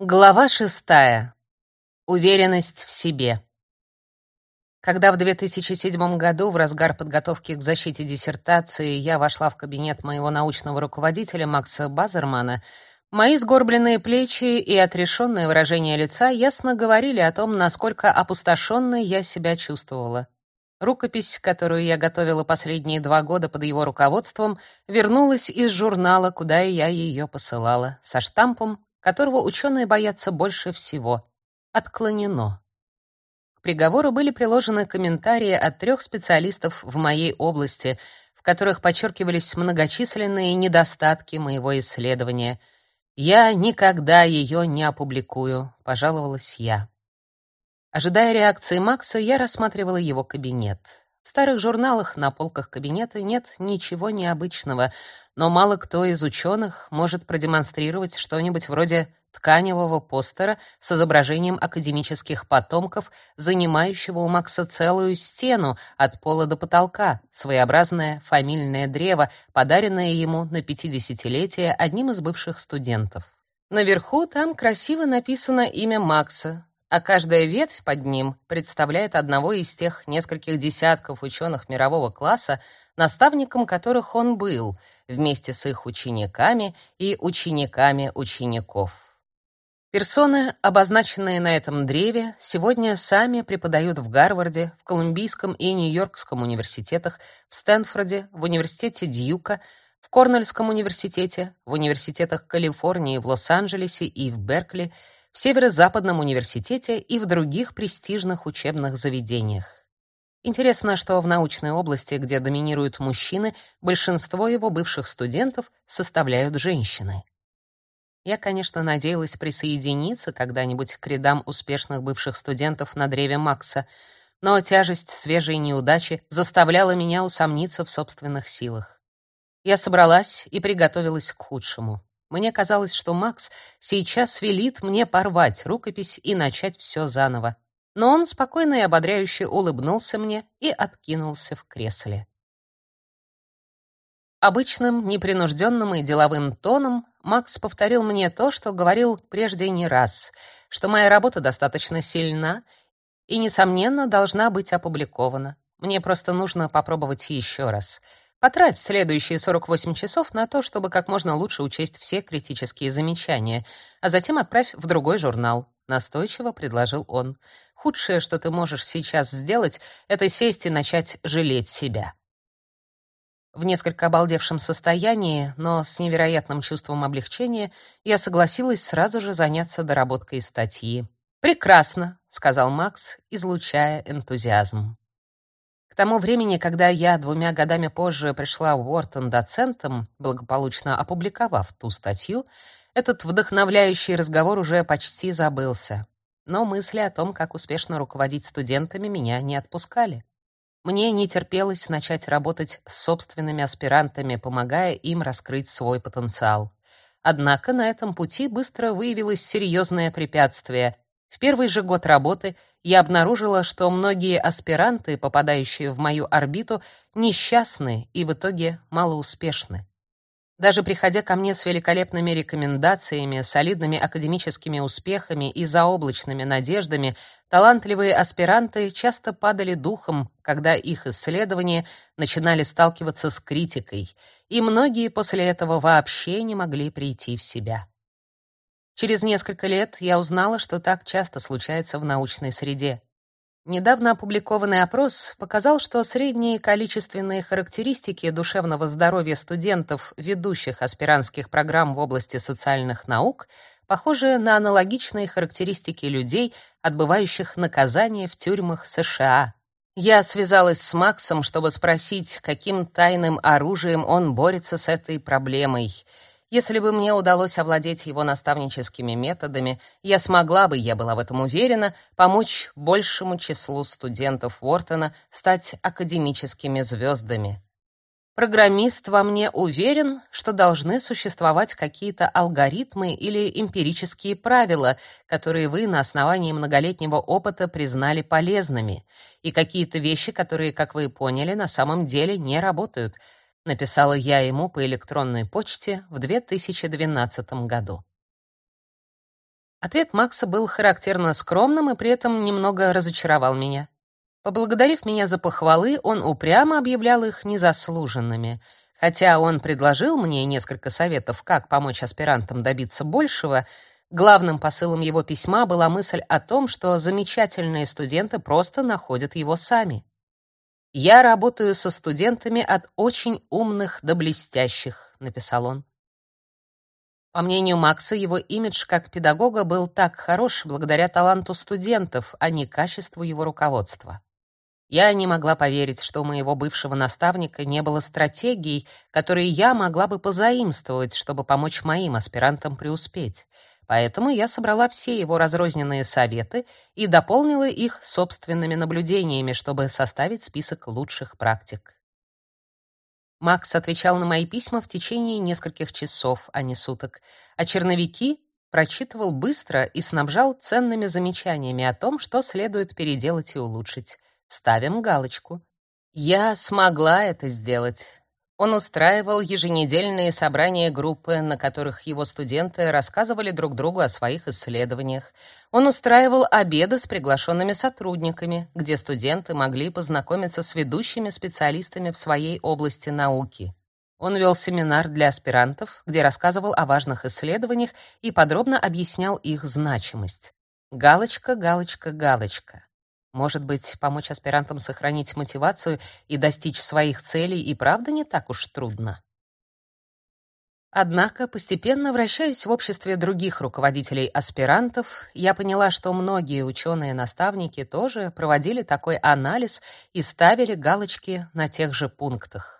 Глава шестая. Уверенность в себе. Когда в 2007 году, в разгар подготовки к защите диссертации, я вошла в кабинет моего научного руководителя Макса Базермана, мои сгорбленные плечи и отрешенное выражение лица ясно говорили о том, насколько опустошенной я себя чувствовала. Рукопись, которую я готовила последние два года под его руководством, вернулась из журнала, куда я ее посылала, со штампом которого ученые боятся больше всего отклонено. К приговору были приложены комментарии от трех специалистов в моей области, в которых подчеркивались многочисленные недостатки моего исследования. Я никогда ее не опубликую, пожаловалась я. Ожидая реакции Макса, я рассматривала его кабинет. В старых журналах на полках кабинета нет ничего необычного, но мало кто из ученых может продемонстрировать что-нибудь вроде тканевого постера с изображением академических потомков, занимающего у Макса целую стену от пола до потолка, своеобразное фамильное древо, подаренное ему на пятидесятилетие одним из бывших студентов. Наверху там красиво написано имя Макса, а каждая ветвь под ним представляет одного из тех нескольких десятков ученых мирового класса, наставником которых он был, вместе с их учениками и учениками учеников. Персоны, обозначенные на этом древе, сегодня сами преподают в Гарварде, в Колумбийском и Нью-Йоркском университетах, в Стэнфорде, в университете Дьюка, в Корнельском университете, в университетах Калифорнии в Лос-Анджелесе и в Беркли — в Северо-Западном университете и в других престижных учебных заведениях. Интересно, что в научной области, где доминируют мужчины, большинство его бывших студентов составляют женщины. Я, конечно, надеялась присоединиться когда-нибудь к рядам успешных бывших студентов на древе Макса, но тяжесть свежей неудачи заставляла меня усомниться в собственных силах. Я собралась и приготовилась к худшему. Мне казалось, что Макс сейчас велит мне порвать рукопись и начать все заново. Но он спокойно и ободряюще улыбнулся мне и откинулся в кресле. Обычным, непринужденным и деловым тоном Макс повторил мне то, что говорил прежде не раз, что моя работа достаточно сильна и, несомненно, должна быть опубликована. Мне просто нужно попробовать еще раз — Потрать следующие 48 часов на то, чтобы как можно лучше учесть все критические замечания, а затем отправь в другой журнал, настойчиво предложил он. Худшее, что ты можешь сейчас сделать, это сесть и начать жалеть себя. В несколько обалдевшем состоянии, но с невероятным чувством облегчения, я согласилась сразу же заняться доработкой статьи. Прекрасно, сказал Макс, излучая энтузиазм тому времени, когда я двумя годами позже пришла в Уортон доцентом, благополучно опубликовав ту статью, этот вдохновляющий разговор уже почти забылся. Но мысли о том, как успешно руководить студентами, меня не отпускали. Мне не терпелось начать работать с собственными аспирантами, помогая им раскрыть свой потенциал. Однако на этом пути быстро выявилось серьезное препятствие — в первый же год работы я обнаружила, что многие аспиранты, попадающие в мою орбиту, несчастны и в итоге малоуспешны. Даже приходя ко мне с великолепными рекомендациями, солидными академическими успехами и заоблачными надеждами, талантливые аспиранты часто падали духом, когда их исследования начинали сталкиваться с критикой, и многие после этого вообще не могли прийти в себя. Через несколько лет я узнала, что так часто случается в научной среде. Недавно опубликованный опрос показал, что средние количественные характеристики душевного здоровья студентов ведущих аспирантских программ в области социальных наук похожи на аналогичные характеристики людей, отбывающих наказание в тюрьмах США. Я связалась с Максом, чтобы спросить, каким тайным оружием он борется с этой проблемой — если бы мне удалось овладеть его наставническими методами, я смогла бы, я была в этом уверена, помочь большему числу студентов Уортона стать академическими звездами. Программист во мне уверен, что должны существовать какие-то алгоритмы или эмпирические правила, которые вы на основании многолетнего опыта признали полезными, и какие-то вещи, которые, как вы поняли, на самом деле не работают — написала я ему по электронной почте в 2012 году. Ответ Макса был характерно скромным и при этом немного разочаровал меня. Поблагодарив меня за похвалы, он упрямо объявлял их незаслуженными. Хотя он предложил мне несколько советов, как помочь аспирантам добиться большего, главным посылом его письма была мысль о том, что замечательные студенты просто находят его сами. «Я работаю со студентами от очень умных до блестящих», — написал он. По мнению Макса, его имидж как педагога был так хорош благодаря таланту студентов, а не качеству его руководства. Я не могла поверить, что у моего бывшего наставника не было стратегий, которые я могла бы позаимствовать, чтобы помочь моим аспирантам преуспеть. Поэтому я собрала все его разрозненные советы и дополнила их собственными наблюдениями, чтобы составить список лучших практик. Макс отвечал на мои письма в течение нескольких часов, а не суток, а черновики прочитывал быстро и снабжал ценными замечаниями о том, что следует переделать и улучшить. Ставим галочку. Я смогла это сделать. Он устраивал еженедельные собрания группы, на которых его студенты рассказывали друг другу о своих исследованиях. Он устраивал обеды с приглашенными сотрудниками, где студенты могли познакомиться с ведущими специалистами в своей области науки. Он вел семинар для аспирантов, где рассказывал о важных исследованиях и подробно объяснял их значимость. Галочка, галочка, галочка. Может быть, помочь аспирантам сохранить мотивацию и достичь своих целей и правда не так уж трудно. Однако, постепенно вращаясь в обществе других руководителей аспирантов, я поняла, что многие ученые-наставники тоже проводили такой анализ и ставили галочки на тех же пунктах.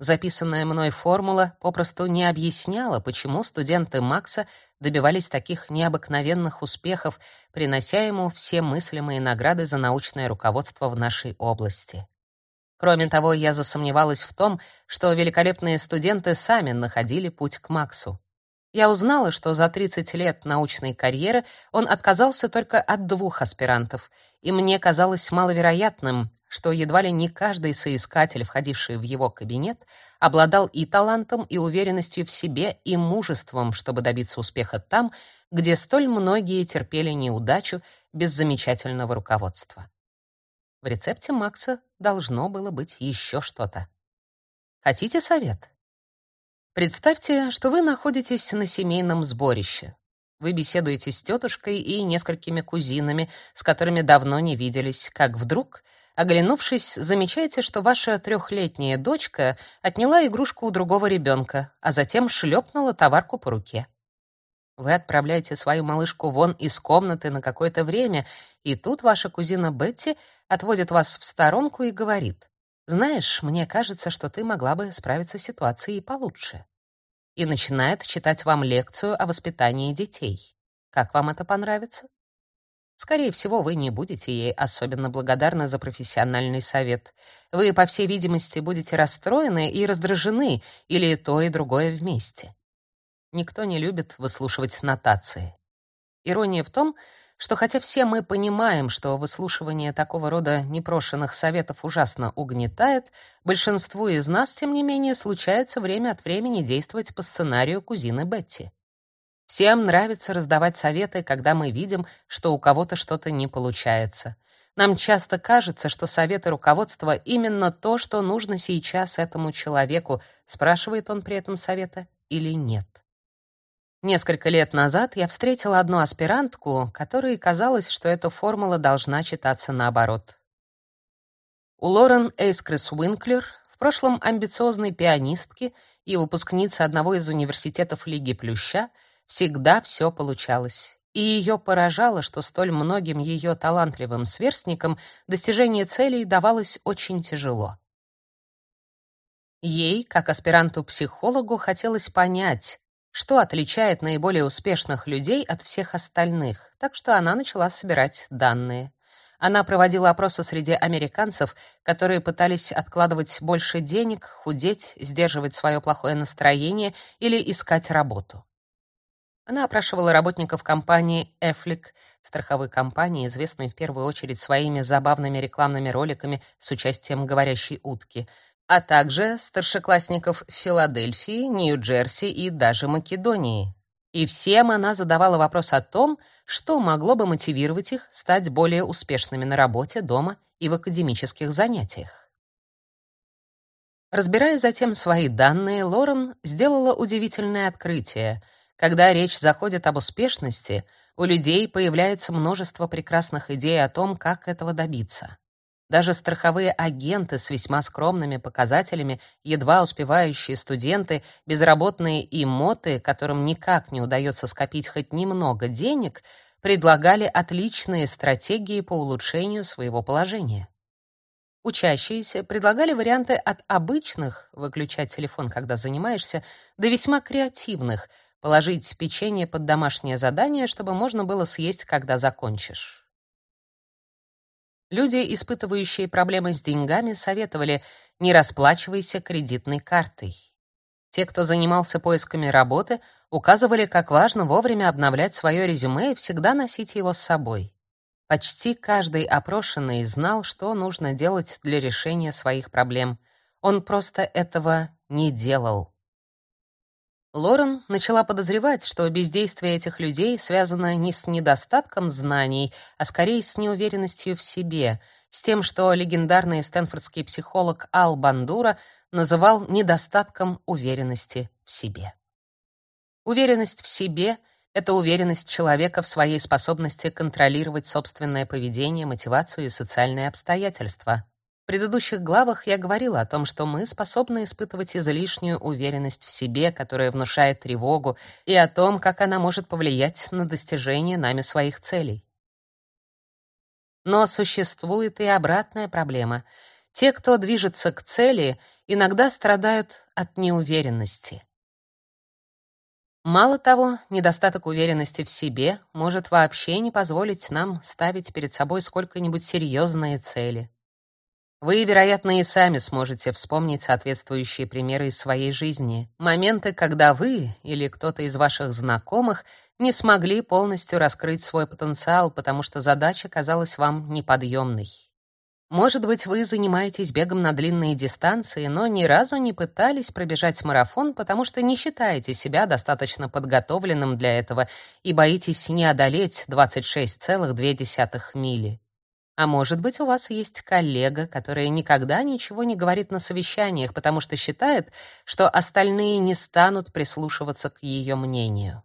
Записанная мной формула попросту не объясняла, почему студенты Макса добивались таких необыкновенных успехов, принося ему все мыслимые награды за научное руководство в нашей области. Кроме того, я засомневалась в том, что великолепные студенты сами находили путь к Максу. Я узнала, что за 30 лет научной карьеры он отказался только от двух аспирантов, и мне казалось маловероятным, что едва ли не каждый соискатель, входивший в его кабинет, обладал и талантом, и уверенностью в себе, и мужеством, чтобы добиться успеха там, где столь многие терпели неудачу без замечательного руководства. В рецепте Макса должно было быть еще что-то. Хотите совет? Представьте, что вы находитесь на семейном сборище. Вы беседуете с тетушкой и несколькими кузинами, с которыми давно не виделись, как вдруг Оглянувшись, замечаете, что ваша трехлетняя дочка отняла игрушку у другого ребенка, а затем шлепнула товарку по руке. Вы отправляете свою малышку вон из комнаты на какое-то время, и тут ваша кузина Бетти отводит вас в сторонку и говорит: "Знаешь, мне кажется, что ты могла бы справиться с ситуацией получше". И начинает читать вам лекцию о воспитании детей. Как вам это понравится? Скорее всего, вы не будете ей особенно благодарны за профессиональный совет. Вы, по всей видимости, будете расстроены и раздражены, или то и другое вместе. Никто не любит выслушивать нотации. Ирония в том, что хотя все мы понимаем, что выслушивание такого рода непрошенных советов ужасно угнетает, большинству из нас, тем не менее, случается время от времени действовать по сценарию кузины Бетти. Всем нравится раздавать советы, когда мы видим, что у кого-то что-то не получается. Нам часто кажется, что советы руководства именно то, что нужно сейчас этому человеку, спрашивает он при этом совета или нет. Несколько лет назад я встретила одну аспирантку, которой казалось, что эта формула должна читаться наоборот. У Лорен Эйскрес Уинклер, в прошлом амбициозной пианистки и выпускницы одного из университетов Лиги Плюща, всегда все получалось. И ее поражало, что столь многим ее талантливым сверстникам достижение целей давалось очень тяжело. Ей, как аспиранту-психологу, хотелось понять, что отличает наиболее успешных людей от всех остальных, так что она начала собирать данные. Она проводила опросы среди американцев, которые пытались откладывать больше денег, худеть, сдерживать свое плохое настроение или искать работу. Она опрашивала работников компании Эфлик, страховой компании, известной в первую очередь своими забавными рекламными роликами с участием говорящей утки, а также старшеклассников Филадельфии, Нью-Джерси и даже Македонии. И всем она задавала вопрос о том, что могло бы мотивировать их стать более успешными на работе, дома и в академических занятиях. Разбирая затем свои данные, Лорен сделала удивительное открытие. Когда речь заходит об успешности, у людей появляется множество прекрасных идей о том, как этого добиться. Даже страховые агенты с весьма скромными показателями, едва успевающие студенты, безработные и моты, которым никак не удается скопить хоть немного денег, предлагали отличные стратегии по улучшению своего положения. Учащиеся предлагали варианты от обычных выключать телефон, когда занимаешься, до весьма креативных положить печенье под домашнее задание, чтобы можно было съесть, когда закончишь. Люди, испытывающие проблемы с деньгами, советовали: не расплачивайся кредитной картой. Те, кто занимался поисками работы, указывали, как важно вовремя обновлять свое резюме и всегда носить его с собой. Почти каждый опрошенный знал, что нужно делать для решения своих проблем. Он просто этого не делал. Лорен начала подозревать, что бездействие этих людей связано не с недостатком знаний, а скорее с неуверенностью в себе, с тем, что легендарный стэнфордский психолог Ал Бандура называл недостатком уверенности в себе. Уверенность в себе — это уверенность человека в своей способности контролировать собственное поведение, мотивацию и социальные обстоятельства предыдущих главах я говорила о том, что мы способны испытывать излишнюю уверенность в себе, которая внушает тревогу, и о том, как она может повлиять на достижение нами своих целей. Но существует и обратная проблема. Те, кто движется к цели, иногда страдают от неуверенности. Мало того, недостаток уверенности в себе может вообще не позволить нам ставить перед собой сколько-нибудь серьезные цели. Вы, вероятно, и сами сможете вспомнить соответствующие примеры из своей жизни. Моменты, когда вы или кто-то из ваших знакомых не смогли полностью раскрыть свой потенциал, потому что задача казалась вам неподъемной. Может быть, вы занимаетесь бегом на длинные дистанции, но ни разу не пытались пробежать марафон, потому что не считаете себя достаточно подготовленным для этого и боитесь не одолеть 26,2 мили. А может быть, у вас есть коллега, которая никогда ничего не говорит на совещаниях, потому что считает, что остальные не станут прислушиваться к ее мнению.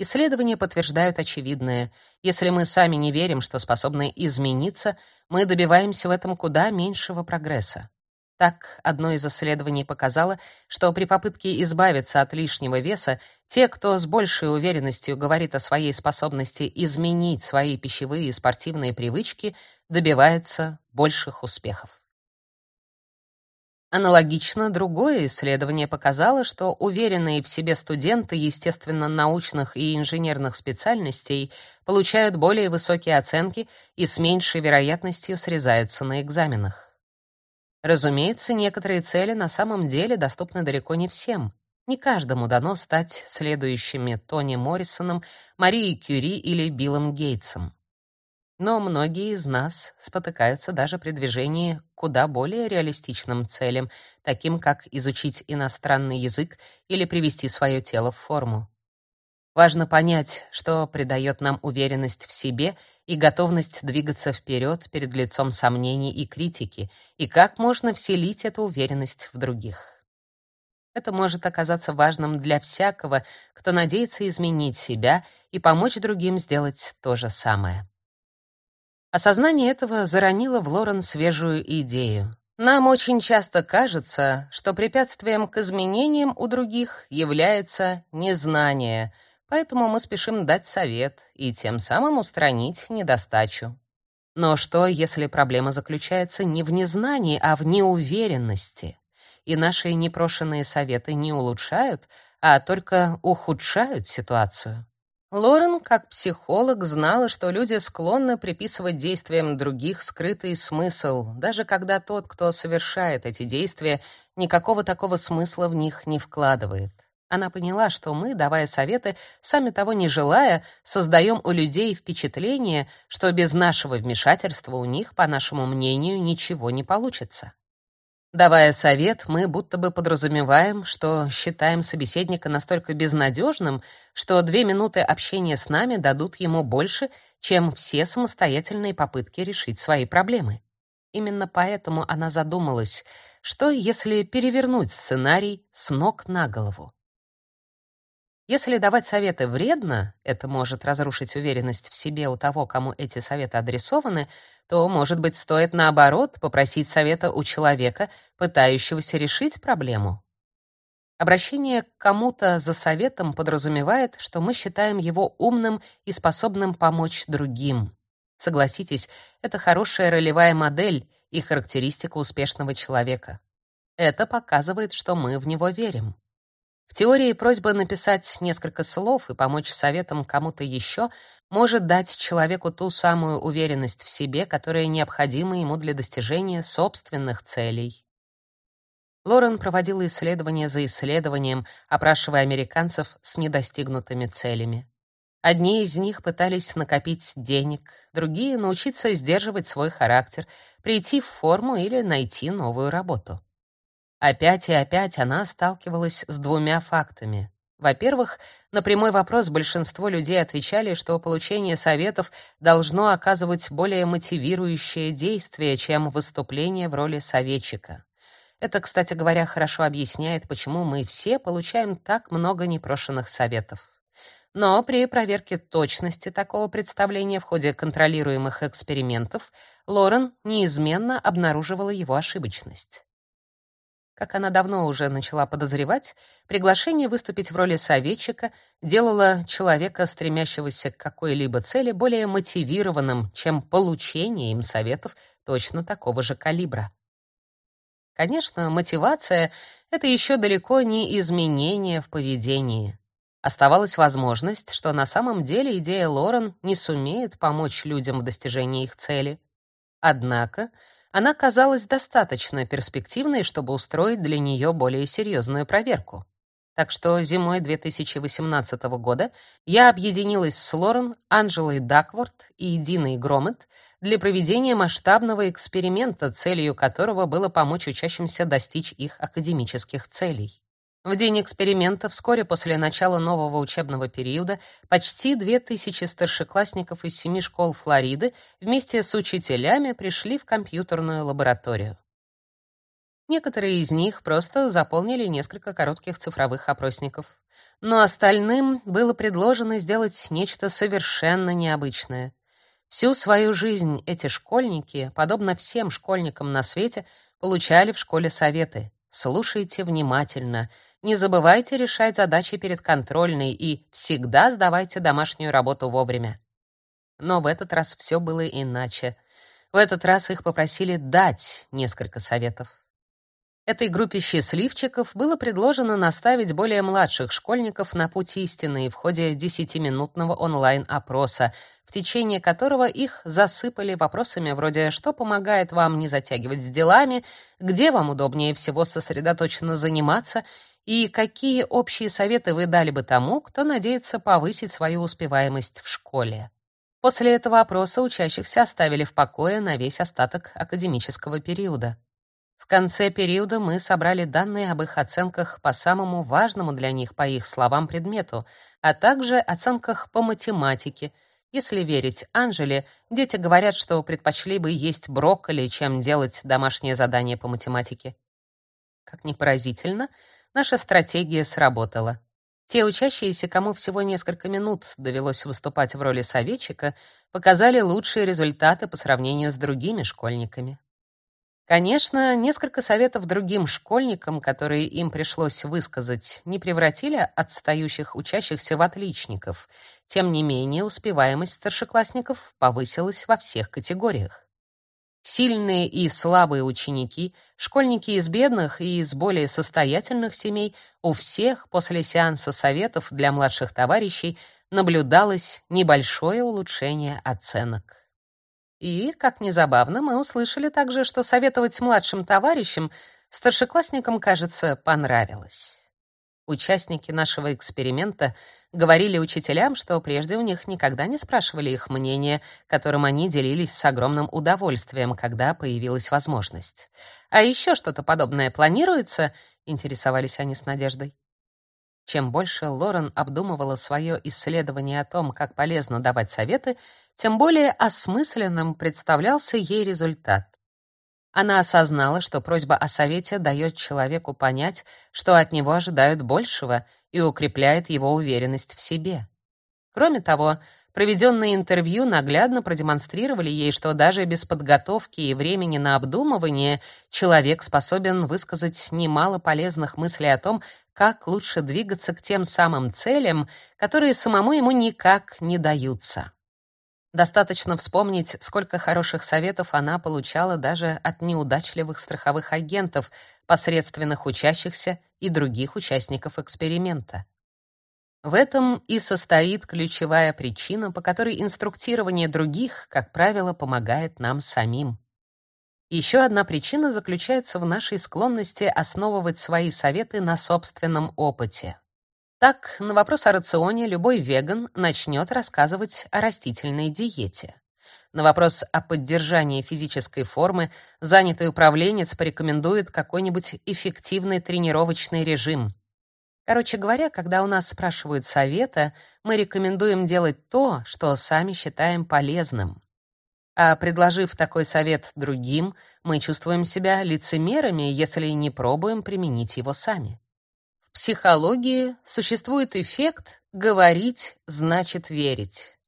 Исследования подтверждают очевидное. Если мы сами не верим, что способны измениться, мы добиваемся в этом куда меньшего прогресса. Так, одно из исследований показало, что при попытке избавиться от лишнего веса, те, кто с большей уверенностью говорит о своей способности изменить свои пищевые и спортивные привычки, добиваются больших успехов. Аналогично другое исследование показало, что уверенные в себе студенты естественно-научных и инженерных специальностей получают более высокие оценки и с меньшей вероятностью срезаются на экзаменах. Разумеется, некоторые цели на самом деле доступны далеко не всем. Не каждому дано стать следующими Тони Моррисоном, Марией Кюри или Биллом Гейтсом. Но многие из нас спотыкаются даже при движении к куда более реалистичным целям, таким как изучить иностранный язык или привести свое тело в форму. Важно понять, что придает нам уверенность в себе и готовность двигаться вперед перед лицом сомнений и критики, и как можно вселить эту уверенность в других. Это может оказаться важным для всякого, кто надеется изменить себя и помочь другим сделать то же самое. Осознание этого заронило в Лорен свежую идею. Нам очень часто кажется, что препятствием к изменениям у других является незнание — Поэтому мы спешим дать совет и тем самым устранить недостачу. Но что, если проблема заключается не в незнании, а в неуверенности? И наши непрошенные советы не улучшают, а только ухудшают ситуацию. Лорен, как психолог, знала, что люди склонны приписывать действиям других скрытый смысл, даже когда тот, кто совершает эти действия, никакого такого смысла в них не вкладывает. Она поняла, что мы, давая советы, сами того не желая, создаем у людей впечатление, что без нашего вмешательства у них, по нашему мнению, ничего не получится. Давая совет, мы будто бы подразумеваем, что считаем собеседника настолько безнадежным, что две минуты общения с нами дадут ему больше, чем все самостоятельные попытки решить свои проблемы. Именно поэтому она задумалась, что если перевернуть сценарий с ног на голову. Если давать советы вредно, это может разрушить уверенность в себе у того, кому эти советы адресованы, то, может быть, стоит наоборот попросить совета у человека, пытающегося решить проблему. Обращение к кому-то за советом подразумевает, что мы считаем его умным и способным помочь другим. Согласитесь, это хорошая ролевая модель и характеристика успешного человека. Это показывает, что мы в него верим. В теории просьба написать несколько слов и помочь советом кому-то еще может дать человеку ту самую уверенность в себе, которая необходима ему для достижения собственных целей. Лорен проводила исследование за исследованием, опрашивая американцев с недостигнутыми целями. Одни из них пытались накопить денег, другие научиться сдерживать свой характер, прийти в форму или найти новую работу. Опять и опять она сталкивалась с двумя фактами. Во-первых, на прямой вопрос большинство людей отвечали, что получение советов должно оказывать более мотивирующее действие, чем выступление в роли советчика. Это, кстати говоря, хорошо объясняет, почему мы все получаем так много непрошенных советов. Но при проверке точности такого представления в ходе контролируемых экспериментов Лорен неизменно обнаруживала его ошибочность. Как она давно уже начала подозревать, приглашение выступить в роли советчика делало человека, стремящегося к какой-либо цели, более мотивированным, чем получение им советов точно такого же калибра. Конечно, мотивация — это еще далеко не изменение в поведении. Оставалась возможность, что на самом деле идея Лорен не сумеет помочь людям в достижении их цели. Однако она казалась достаточно перспективной, чтобы устроить для нее более серьезную проверку. Так что зимой 2018 года я объединилась с Лорен, Анжелой Дакворт и Диной Громет для проведения масштабного эксперимента, целью которого было помочь учащимся достичь их академических целей. В день эксперимента, вскоре после начала нового учебного периода, почти 2000 старшеклассников из семи школ Флориды вместе с учителями пришли в компьютерную лабораторию. Некоторые из них просто заполнили несколько коротких цифровых опросников. Но остальным было предложено сделать нечто совершенно необычное. Всю свою жизнь эти школьники, подобно всем школьникам на свете, получали в школе советы. Слушайте внимательно — не забывайте решать задачи перед контрольной и всегда сдавайте домашнюю работу вовремя. Но в этот раз все было иначе. В этот раз их попросили дать несколько советов. Этой группе счастливчиков было предложено наставить более младших школьников на путь истины в ходе десятиминутного онлайн-опроса, в течение которого их засыпали вопросами вроде «Что помогает вам не затягивать с делами?», «Где вам удобнее всего сосредоточенно заниматься?» И какие общие советы вы дали бы тому, кто надеется повысить свою успеваемость в школе? После этого опроса учащихся оставили в покое на весь остаток академического периода. В конце периода мы собрали данные об их оценках по самому важному для них, по их словам, предмету, а также оценках по математике. Если верить Анжеле, дети говорят, что предпочли бы есть брокколи, чем делать домашнее задание по математике. Как ни поразительно, наша стратегия сработала. Те учащиеся, кому всего несколько минут довелось выступать в роли советчика, показали лучшие результаты по сравнению с другими школьниками. Конечно, несколько советов другим школьникам, которые им пришлось высказать, не превратили отстающих учащихся в отличников. Тем не менее, успеваемость старшеклассников повысилась во всех категориях. Сильные и слабые ученики, школьники из бедных и из более состоятельных семей, у всех после сеанса советов для младших товарищей наблюдалось небольшое улучшение оценок. И, как ни забавно, мы услышали также, что советовать младшим товарищам старшеклассникам, кажется, понравилось. Участники нашего эксперимента говорили учителям, что прежде у них никогда не спрашивали их мнения, которым они делились с огромным удовольствием, когда появилась возможность. А еще что-то подобное планируется? интересовались они с надеждой. Чем больше Лорен обдумывала свое исследование о том, как полезно давать советы, тем более осмысленным представлялся ей результат. Она осознала, что просьба о совете дает человеку понять, что от него ожидают большего и укрепляет его уверенность в себе. Кроме того, проведенные интервью наглядно продемонстрировали ей, что даже без подготовки и времени на обдумывание человек способен высказать немало полезных мыслей о том, как лучше двигаться к тем самым целям, которые самому ему никак не даются. Достаточно вспомнить, сколько хороших советов она получала даже от неудачливых страховых агентов, посредственных учащихся и других участников эксперимента. В этом и состоит ключевая причина, по которой инструктирование других, как правило, помогает нам самим. Еще одна причина заключается в нашей склонности основывать свои советы на собственном опыте. Так, на вопрос о рационе любой веган начнет рассказывать о растительной диете. На вопрос о поддержании физической формы занятый управленец порекомендует какой-нибудь эффективный тренировочный режим. Короче говоря, когда у нас спрашивают совета, мы рекомендуем делать то, что сами считаем полезным. А предложив такой совет другим, мы чувствуем себя лицемерами, если не пробуем применить его сами психологии существует эффект «говорить значит верить».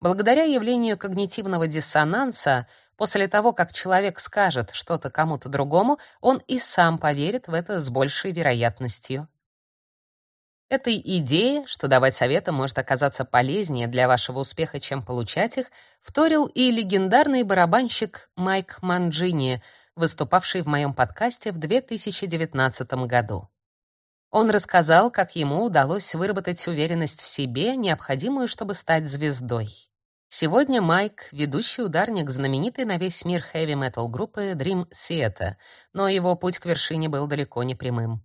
Благодаря явлению когнитивного диссонанса, после того, как человек скажет что-то кому-то другому, он и сам поверит в это с большей вероятностью. Этой идее, что давать советы может оказаться полезнее для вашего успеха, чем получать их, вторил и легендарный барабанщик Майк Манджини, выступавший в моем подкасте в 2019 году. Он рассказал, как ему удалось выработать уверенность в себе, необходимую, чтобы стать звездой. Сегодня Майк — ведущий ударник знаменитой на весь мир хэви-метал группы Dream Theater, но его путь к вершине был далеко не прямым.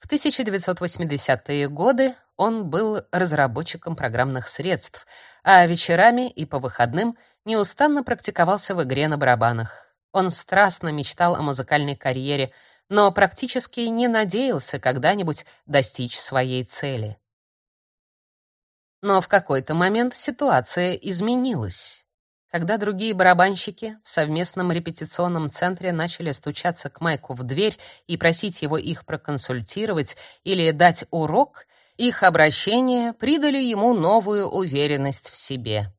В 1980-е годы он был разработчиком программных средств, а вечерами и по выходным неустанно практиковался в игре на барабанах. Он страстно мечтал о музыкальной карьере — но практически не надеялся когда-нибудь достичь своей цели. Но в какой-то момент ситуация изменилась. Когда другие барабанщики в совместном репетиционном центре начали стучаться к Майку в дверь и просить его их проконсультировать или дать урок, их обращения придали ему новую уверенность в себе.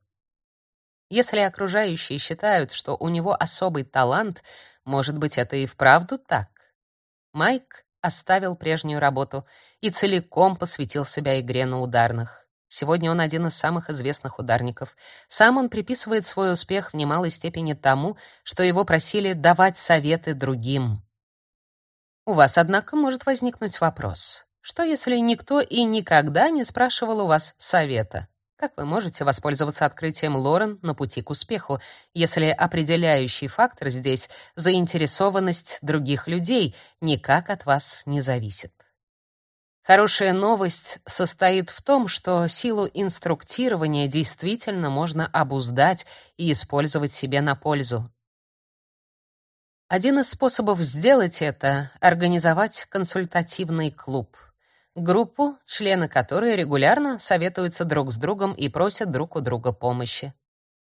Если окружающие считают, что у него особый талант, может быть, это и вправду так. Майк оставил прежнюю работу и целиком посвятил себя игре на ударных. Сегодня он один из самых известных ударников. Сам он приписывает свой успех в немалой степени тому, что его просили давать советы другим. У вас, однако, может возникнуть вопрос: что если никто и никогда не спрашивал у вас совета? Как вы можете воспользоваться открытием Лорен на пути к успеху, если определяющий фактор здесь заинтересованность других людей никак от вас не зависит? Хорошая новость состоит в том, что силу инструктирования действительно можно обуздать и использовать себе на пользу. Один из способов сделать это организовать консультативный клуб группу, члены которой регулярно советуются друг с другом и просят друг у друга помощи.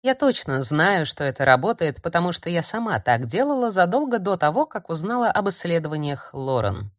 Я точно знаю, что это работает, потому что я сама так делала задолго до того, как узнала об исследованиях Лорен.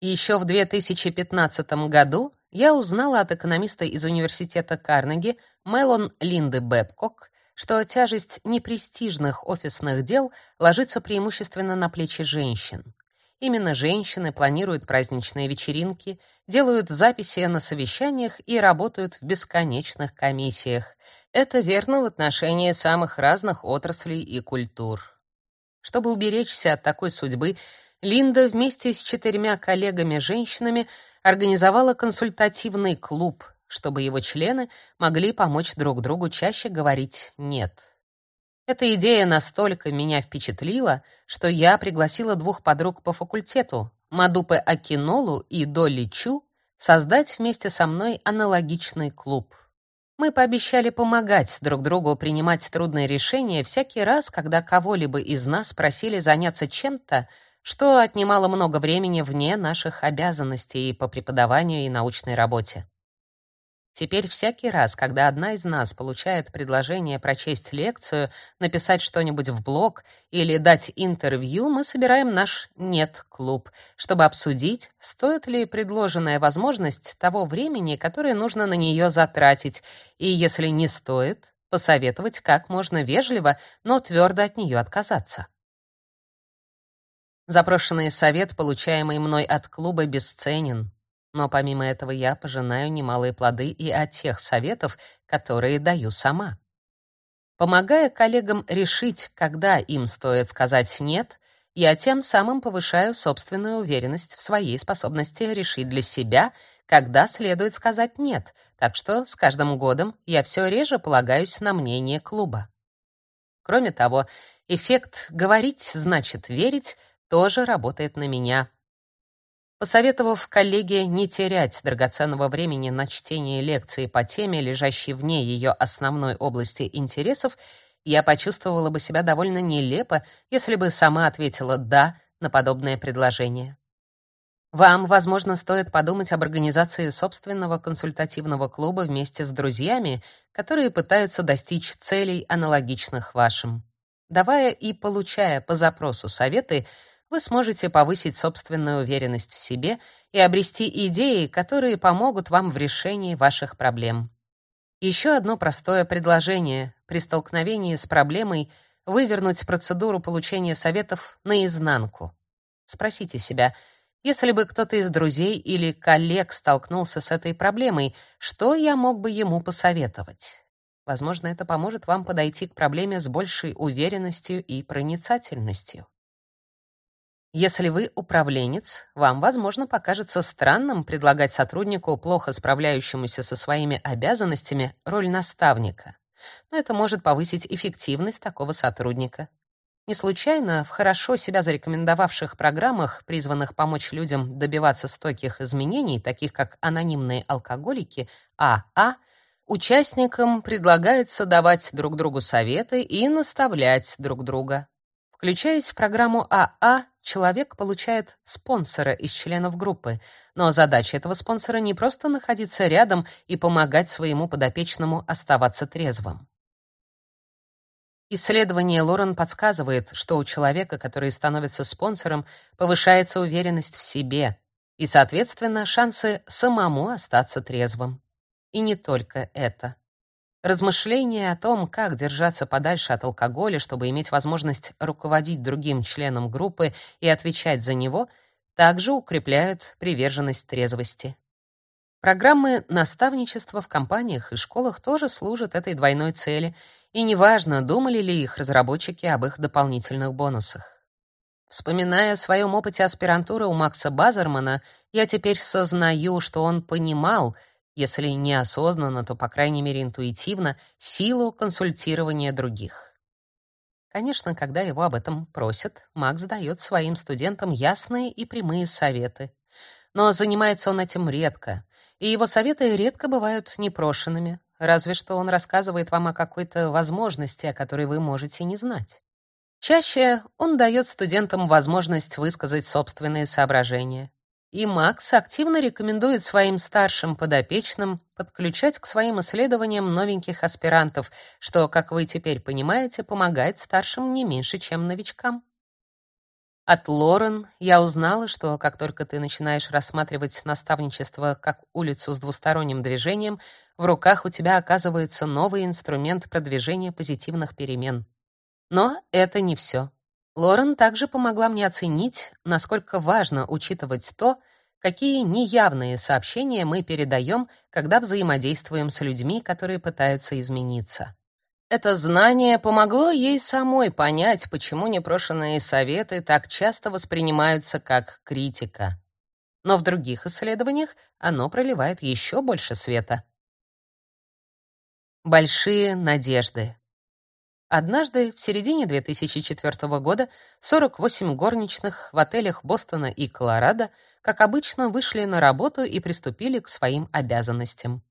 Еще в 2015 году я узнала от экономиста из университета Карнеги Мелон Линды Бэбкок, что тяжесть непрестижных офисных дел ложится преимущественно на плечи женщин. Именно женщины планируют праздничные вечеринки, делают записи на совещаниях и работают в бесконечных комиссиях. Это верно в отношении самых разных отраслей и культур. Чтобы уберечься от такой судьбы, Линда вместе с четырьмя коллегами-женщинами организовала консультативный клуб, чтобы его члены могли помочь друг другу чаще говорить «нет». Эта идея настолько меня впечатлила, что я пригласила двух подруг по факультету, Мадупе Акинолу и Долли Чу, создать вместе со мной аналогичный клуб. Мы пообещали помогать друг другу принимать трудные решения всякий раз, когда кого-либо из нас просили заняться чем-то, что отнимало много времени вне наших обязанностей по преподаванию и научной работе. Теперь всякий раз, когда одна из нас получает предложение прочесть лекцию, написать что-нибудь в блог или дать интервью, мы собираем наш нет-клуб, чтобы обсудить, стоит ли предложенная возможность того времени, которое нужно на нее затратить, и если не стоит, посоветовать как можно вежливо, но твердо от нее отказаться. Запрошенный совет, получаемый мной от клуба, бесценен. Но помимо этого я пожинаю немалые плоды и от тех советов, которые даю сама. Помогая коллегам решить, когда им стоит сказать «нет», я тем самым повышаю собственную уверенность в своей способности решить для себя, когда следует сказать «нет», так что с каждым годом я все реже полагаюсь на мнение клуба. Кроме того, эффект «говорить значит верить» тоже работает на меня. Посоветовав коллеге не терять драгоценного времени на чтение лекции по теме, лежащей вне ее основной области интересов, я почувствовала бы себя довольно нелепо, если бы сама ответила «да» на подобное предложение. Вам, возможно, стоит подумать об организации собственного консультативного клуба вместе с друзьями, которые пытаются достичь целей, аналогичных вашим. Давая и получая по запросу советы, вы сможете повысить собственную уверенность в себе и обрести идеи, которые помогут вам в решении ваших проблем. Еще одно простое предложение при столкновении с проблемой вывернуть процедуру получения советов наизнанку. Спросите себя, если бы кто-то из друзей или коллег столкнулся с этой проблемой, что я мог бы ему посоветовать? Возможно, это поможет вам подойти к проблеме с большей уверенностью и проницательностью. Если вы управленец, вам, возможно, покажется странным предлагать сотруднику, плохо справляющемуся со своими обязанностями, роль наставника. Но это может повысить эффективность такого сотрудника. Не случайно в хорошо себя зарекомендовавших программах, призванных помочь людям добиваться стойких изменений, таких как анонимные алкоголики, АА, участникам предлагается давать друг другу советы и наставлять друг друга. Включаясь в программу АА, человек получает спонсора из членов группы, но задача этого спонсора не просто находиться рядом и помогать своему подопечному оставаться трезвым. Исследование Лорен подсказывает, что у человека, который становится спонсором, повышается уверенность в себе и, соответственно, шансы самому остаться трезвым. И не только это. Размышления о том, как держаться подальше от алкоголя, чтобы иметь возможность руководить другим членам группы и отвечать за него, также укрепляют приверженность трезвости. Программы наставничества в компаниях и школах тоже служат этой двойной цели, и неважно, думали ли их разработчики об их дополнительных бонусах. Вспоминая о своем опыте аспирантуры у Макса Базермана, я теперь сознаю, что он понимал — если неосознанно, то, по крайней мере, интуитивно, силу консультирования других. Конечно, когда его об этом просят, Макс дает своим студентам ясные и прямые советы. Но занимается он этим редко, и его советы редко бывают непрошенными, разве что он рассказывает вам о какой-то возможности, о которой вы можете не знать. Чаще он дает студентам возможность высказать собственные соображения. И Макс активно рекомендует своим старшим подопечным подключать к своим исследованиям новеньких аспирантов, что, как вы теперь понимаете, помогает старшим не меньше, чем новичкам. От Лорен я узнала, что как только ты начинаешь рассматривать наставничество как улицу с двусторонним движением, в руках у тебя оказывается новый инструмент продвижения позитивных перемен. Но это не все. Лорен также помогла мне оценить, насколько важно учитывать то, какие неявные сообщения мы передаем, когда взаимодействуем с людьми, которые пытаются измениться. Это знание помогло ей самой понять, почему непрошенные советы так часто воспринимаются как критика. Но в других исследованиях оно проливает еще больше света. Большие надежды. Однажды, в середине 2004 года, 48 горничных в отелях Бостона и Колорадо, как обычно, вышли на работу и приступили к своим обязанностям.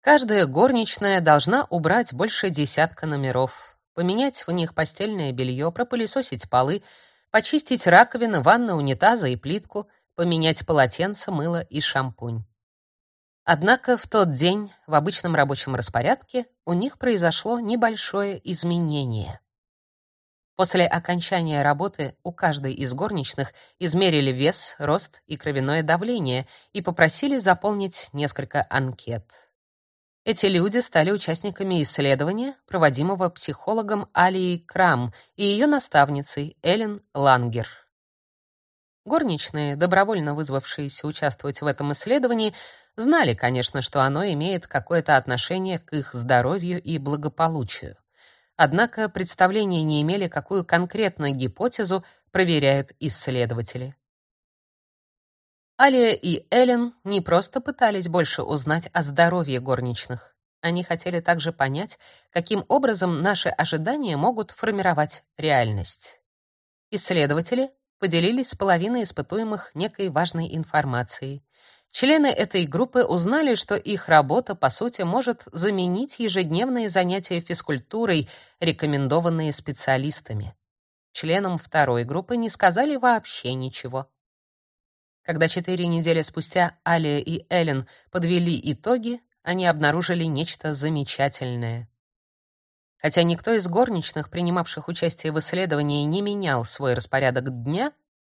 Каждая горничная должна убрать больше десятка номеров, поменять в них постельное белье, пропылесосить полы, почистить раковины, ванны, унитазы и плитку, поменять полотенца, мыло и шампунь. Однако в тот день в обычном рабочем распорядке у них произошло небольшое изменение. После окончания работы у каждой из горничных измерили вес, рост и кровяное давление и попросили заполнить несколько анкет. Эти люди стали участниками исследования, проводимого психологом Алией Крам и ее наставницей Эллен Лангер. Горничные, добровольно вызвавшиеся участвовать в этом исследовании, знали, конечно, что оно имеет какое-то отношение к их здоровью и благополучию. Однако представления не имели, какую конкретную гипотезу проверяют исследователи. Алия и Эллен не просто пытались больше узнать о здоровье горничных. Они хотели также понять, каким образом наши ожидания могут формировать реальность. Исследователи поделились с половиной испытуемых некой важной информацией. Члены этой группы узнали, что их работа, по сути, может заменить ежедневные занятия физкультурой, рекомендованные специалистами. Членам второй группы не сказали вообще ничего. Когда четыре недели спустя Алия и Эллен подвели итоги, они обнаружили нечто замечательное. Хотя никто из горничных, принимавших участие в исследовании, не менял свой распорядок дня,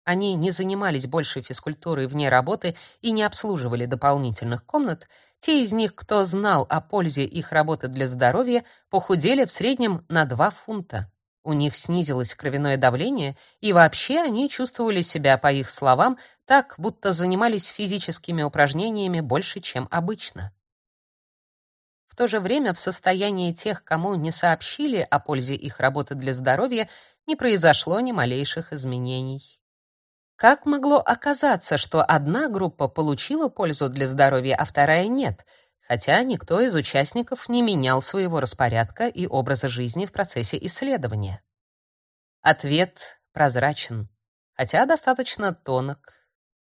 они не занимались больше физкультурой вне работы и не обслуживали дополнительных комнат, те из них, кто знал о пользе их работы для здоровья, похудели в среднем на 2 фунта. У них снизилось кровяное давление, и вообще они чувствовали себя, по их словам, так, будто занимались физическими упражнениями больше, чем обычно то же время в состоянии тех, кому не сообщили о пользе их работы для здоровья, не произошло ни малейших изменений. Как могло оказаться, что одна группа получила пользу для здоровья, а вторая нет, хотя никто из участников не менял своего распорядка и образа жизни в процессе исследования? Ответ прозрачен, хотя достаточно тонок.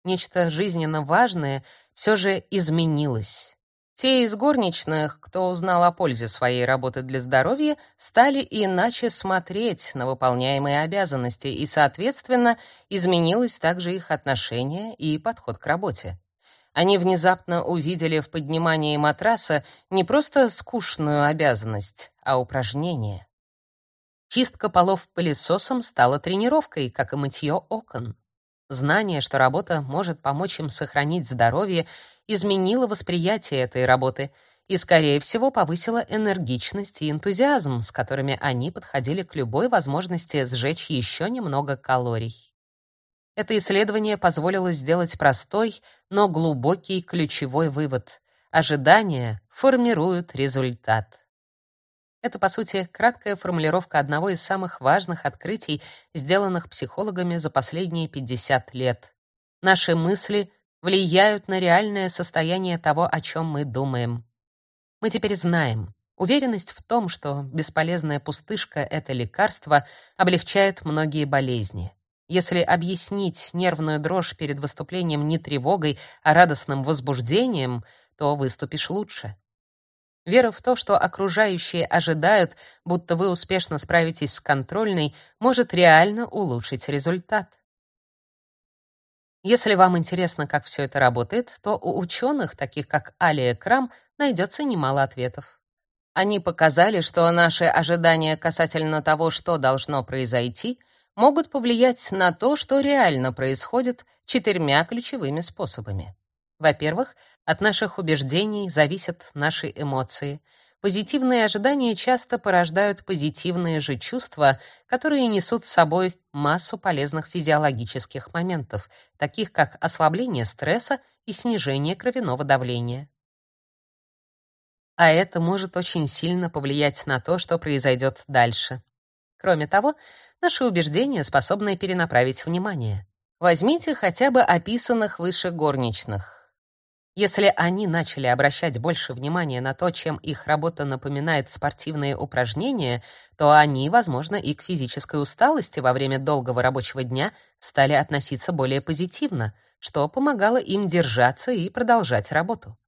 Нечто жизненно важное все же изменилось. Те из горничных, кто узнал о пользе своей работы для здоровья, стали иначе смотреть на выполняемые обязанности, и, соответственно, изменилось также их отношение и подход к работе. Они внезапно увидели в поднимании матраса не просто скучную обязанность, а упражнение. Чистка полов пылесосом стала тренировкой, как и мытье окон. Знание, что работа может помочь им сохранить здоровье, изменило восприятие этой работы и, скорее всего, повысило энергичность и энтузиазм, с которыми они подходили к любой возможности сжечь еще немного калорий. Это исследование позволило сделать простой, но глубокий ключевой вывод. Ожидания формируют результат. Это, по сути, краткая формулировка одного из самых важных открытий, сделанных психологами за последние 50 лет. Наши мысли влияют на реальное состояние того, о чем мы думаем. Мы теперь знаем, уверенность в том, что бесполезная пустышка — это лекарство, облегчает многие болезни. Если объяснить нервную дрожь перед выступлением не тревогой, а радостным возбуждением, то выступишь лучше. Вера в то, что окружающие ожидают, будто вы успешно справитесь с контрольной, может реально улучшить результат. Если вам интересно, как все это работает, то у ученых, таких как Алия Крам, найдется немало ответов. Они показали, что наши ожидания касательно того, что должно произойти, могут повлиять на то, что реально происходит, четырьмя ключевыми способами. Во-первых, от наших убеждений зависят наши эмоции. Позитивные ожидания часто порождают позитивные же чувства, которые несут с собой массу полезных физиологических моментов, таких как ослабление стресса и снижение кровяного давления. А это может очень сильно повлиять на то, что произойдет дальше. Кроме того, наши убеждения способны перенаправить внимание. Возьмите хотя бы описанных выше горничных. Если они начали обращать больше внимания на то, чем их работа напоминает спортивные упражнения, то они, возможно, и к физической усталости во время долгого рабочего дня стали относиться более позитивно, что помогало им держаться и продолжать работу.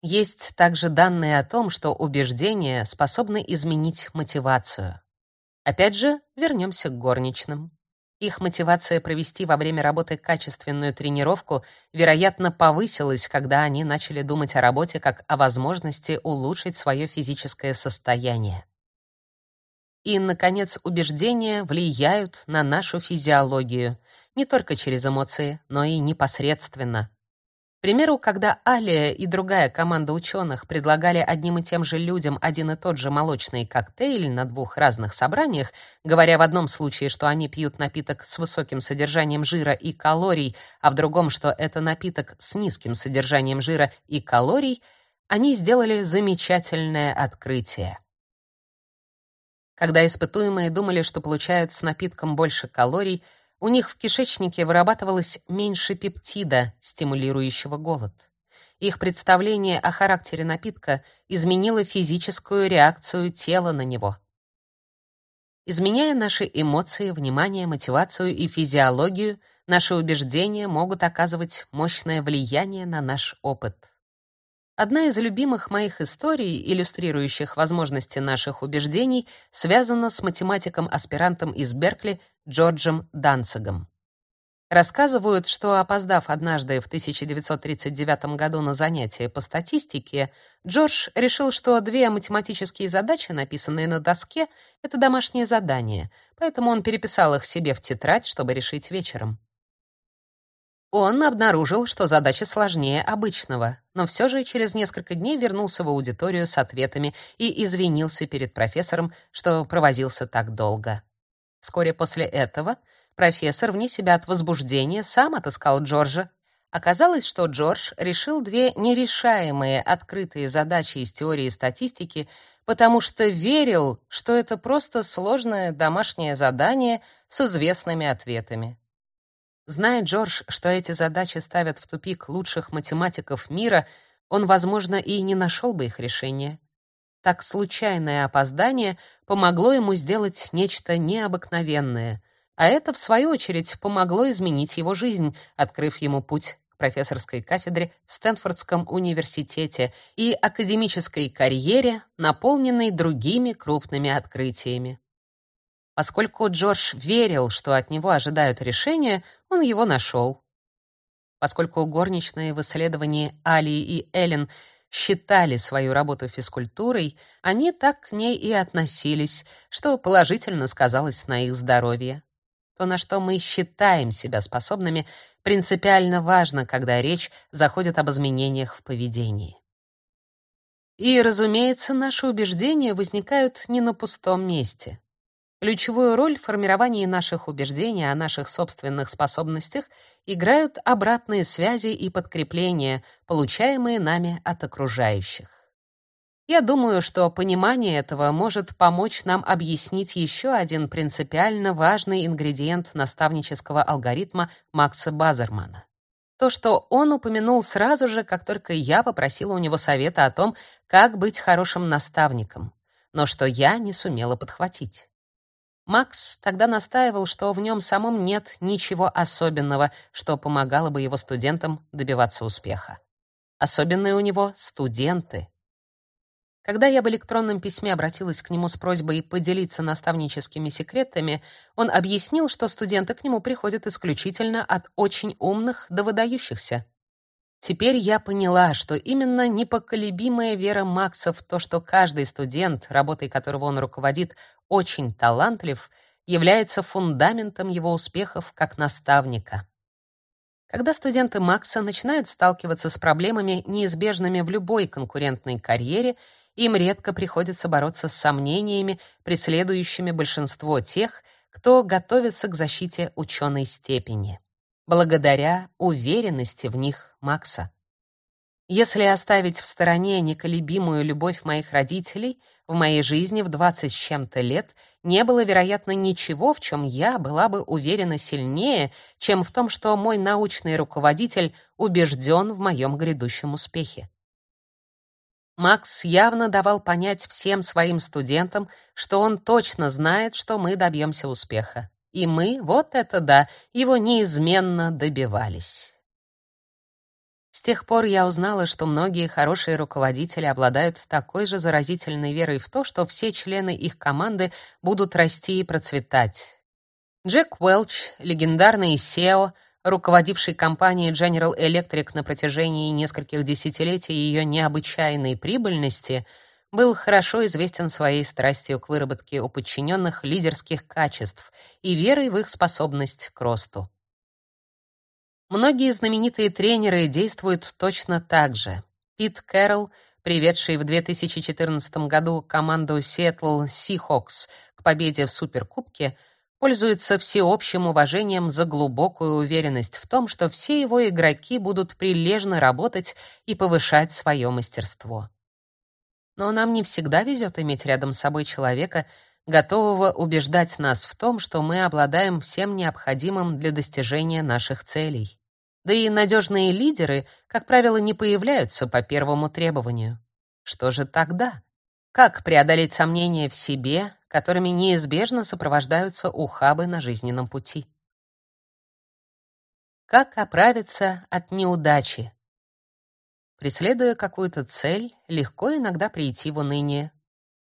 Есть также данные о том, что убеждения способны изменить мотивацию. Опять же, вернемся к горничным. Их мотивация провести во время работы качественную тренировку, вероятно, повысилась, когда они начали думать о работе как о возможности улучшить свое физическое состояние. И, наконец, убеждения влияют на нашу физиологию не только через эмоции, но и непосредственно. К примеру, когда Алия и другая команда ученых предлагали одним и тем же людям один и тот же молочный коктейль на двух разных собраниях, говоря в одном случае, что они пьют напиток с высоким содержанием жира и калорий, а в другом, что это напиток с низким содержанием жира и калорий, они сделали замечательное открытие. Когда испытуемые думали, что получают с напитком больше калорий, у них в кишечнике вырабатывалось меньше пептида, стимулирующего голод. Их представление о характере напитка изменило физическую реакцию тела на него. Изменяя наши эмоции, внимание, мотивацию и физиологию, наши убеждения могут оказывать мощное влияние на наш опыт. Одна из любимых моих историй, иллюстрирующих возможности наших убеждений, связана с математиком-аспирантом из Беркли Джорджем Данцигом. Рассказывают, что опоздав однажды в 1939 году на занятие по статистике, Джордж решил, что две математические задачи, написанные на доске, это домашнее задание, поэтому он переписал их себе в тетрадь, чтобы решить вечером. Он обнаружил, что задача сложнее обычного, но все же через несколько дней вернулся в аудиторию с ответами и извинился перед профессором, что провозился так долго. Вскоре после этого профессор вне себя от возбуждения сам отыскал Джорджа. Оказалось, что Джордж решил две нерешаемые открытые задачи из теории статистики, потому что верил, что это просто сложное домашнее задание с известными ответами. Зная Джордж, что эти задачи ставят в тупик лучших математиков мира, он, возможно, и не нашел бы их решения. Так случайное опоздание помогло ему сделать нечто необыкновенное, а это, в свою очередь, помогло изменить его жизнь, открыв ему путь к профессорской кафедре в Стэнфордском университете и академической карьере, наполненной другими крупными открытиями. Поскольку Джордж верил, что от него ожидают решения, он его нашел. Поскольку горничные в исследовании Али и Эллен считали свою работу физкультурой, они так к ней и относились, что положительно сказалось на их здоровье. То, на что мы считаем себя способными, принципиально важно, когда речь заходит об изменениях в поведении. И, разумеется, наши убеждения возникают не на пустом месте. Ключевую роль в формировании наших убеждений о наших собственных способностях играют обратные связи и подкрепления, получаемые нами от окружающих. Я думаю, что понимание этого может помочь нам объяснить еще один принципиально важный ингредиент наставнического алгоритма Макса Базермана. То, что он упомянул сразу же, как только я попросила у него совета о том, как быть хорошим наставником, но что я не сумела подхватить. Макс тогда настаивал, что в нем самом нет ничего особенного, что помогало бы его студентам добиваться успеха. Особенные у него студенты. Когда я в электронном письме обратилась к нему с просьбой поделиться наставническими секретами, он объяснил, что студенты к нему приходят исключительно от очень умных до выдающихся. Теперь я поняла, что именно непоколебимая вера Макса в то, что каждый студент, работой которого он руководит, очень талантлив, является фундаментом его успехов как наставника. Когда студенты Макса начинают сталкиваться с проблемами, неизбежными в любой конкурентной карьере, им редко приходится бороться с сомнениями, преследующими большинство тех, кто готовится к защите ученой степени благодаря уверенности в них Макса. Если оставить в стороне неколебимую любовь моих родителей, в моей жизни в двадцать с чем-то лет не было, вероятно, ничего, в чем я была бы уверена сильнее, чем в том, что мой научный руководитель убежден в моем грядущем успехе. Макс явно давал понять всем своим студентам, что он точно знает, что мы добьемся успеха. И мы, вот это да, его неизменно добивались. С тех пор я узнала, что многие хорошие руководители обладают такой же заразительной верой в то, что все члены их команды будут расти и процветать. Джек Уэлч, легендарный SEO, руководивший компанией General Electric на протяжении нескольких десятилетий ее необычайной прибыльности, был хорошо известен своей страстью к выработке у подчиненных лидерских качеств и верой в их способность к росту. Многие знаменитые тренеры действуют точно так же. Пит Кэрролл, приведший в 2014 году команду Seattle Seahawks к победе в Суперкубке, пользуется всеобщим уважением за глубокую уверенность в том, что все его игроки будут прилежно работать и повышать свое мастерство. Но нам не всегда везет иметь рядом с собой человека, готового убеждать нас в том, что мы обладаем всем необходимым для достижения наших целей. Да и надежные лидеры, как правило, не появляются по первому требованию. Что же тогда? Как преодолеть сомнения в себе, которыми неизбежно сопровождаются ухабы на жизненном пути? Как оправиться от неудачи? Преследуя какую-то цель, легко иногда прийти в уныние.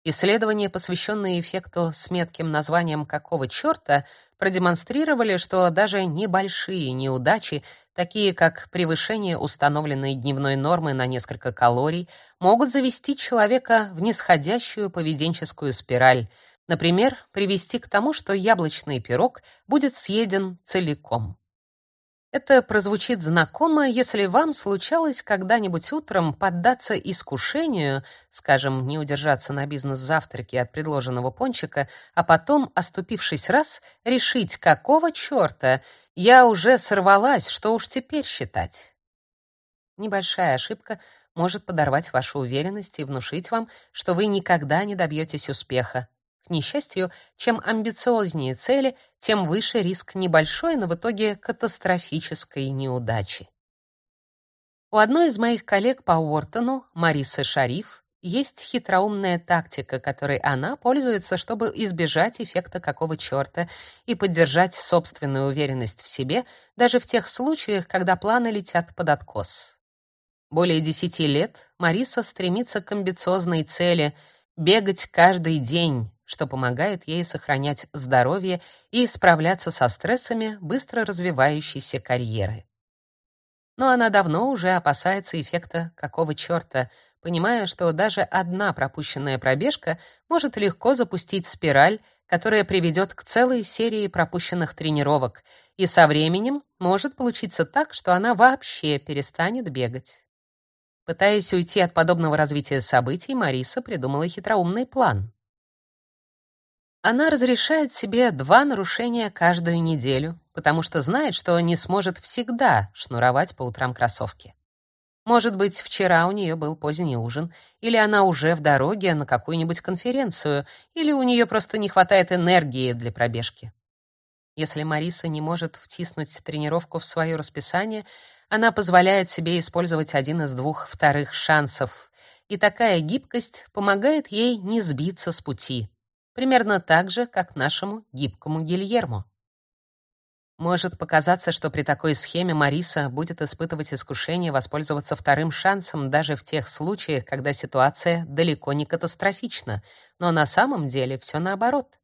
Исследования, посвященные эффекту с метким названием «какого чёрта», продемонстрировали, что даже небольшие неудачи, такие как превышение установленной дневной нормы на несколько калорий, могут завести человека в нисходящую поведенческую спираль, например, привести к тому, что яблочный пирог будет съеден целиком. Это прозвучит знакомо, если вам случалось когда-нибудь утром поддаться искушению, скажем, не удержаться на бизнес-завтраке от предложенного пончика, а потом, оступившись раз, решить, какого чёрта я уже сорвалась, что уж теперь считать. Небольшая ошибка может подорвать вашу уверенность и внушить вам, что вы никогда не добьетесь успеха. К несчастью, чем амбициознее цели, тем выше риск небольшой, но в итоге катастрофической неудачи. У одной из моих коллег по Уортону, Марисы Шариф, есть хитроумная тактика, которой она пользуется, чтобы избежать эффекта какого чёрта и поддержать собственную уверенность в себе даже в тех случаях, когда планы летят под откос. Более десяти лет Мариса стремится к амбициозной цели бегать каждый день, что помогает ей сохранять здоровье и справляться со стрессами быстро развивающейся карьеры. Но она давно уже опасается эффекта какого чёрта, понимая, что даже одна пропущенная пробежка может легко запустить спираль, которая приведет к целой серии пропущенных тренировок, и со временем может получиться так, что она вообще перестанет бегать. Пытаясь уйти от подобного развития событий, Мариса придумала хитроумный план. Она разрешает себе два нарушения каждую неделю, потому что знает, что не сможет всегда шнуровать по утрам кроссовки. Может быть, вчера у нее был поздний ужин, или она уже в дороге на какую-нибудь конференцию, или у нее просто не хватает энергии для пробежки. Если Мариса не может втиснуть тренировку в свое расписание, она позволяет себе использовать один из двух вторых шансов, и такая гибкость помогает ей не сбиться с пути примерно так же, как нашему гибкому Гильермо. Может показаться, что при такой схеме Мариса будет испытывать искушение воспользоваться вторым шансом даже в тех случаях, когда ситуация далеко не катастрофична, но на самом деле все наоборот.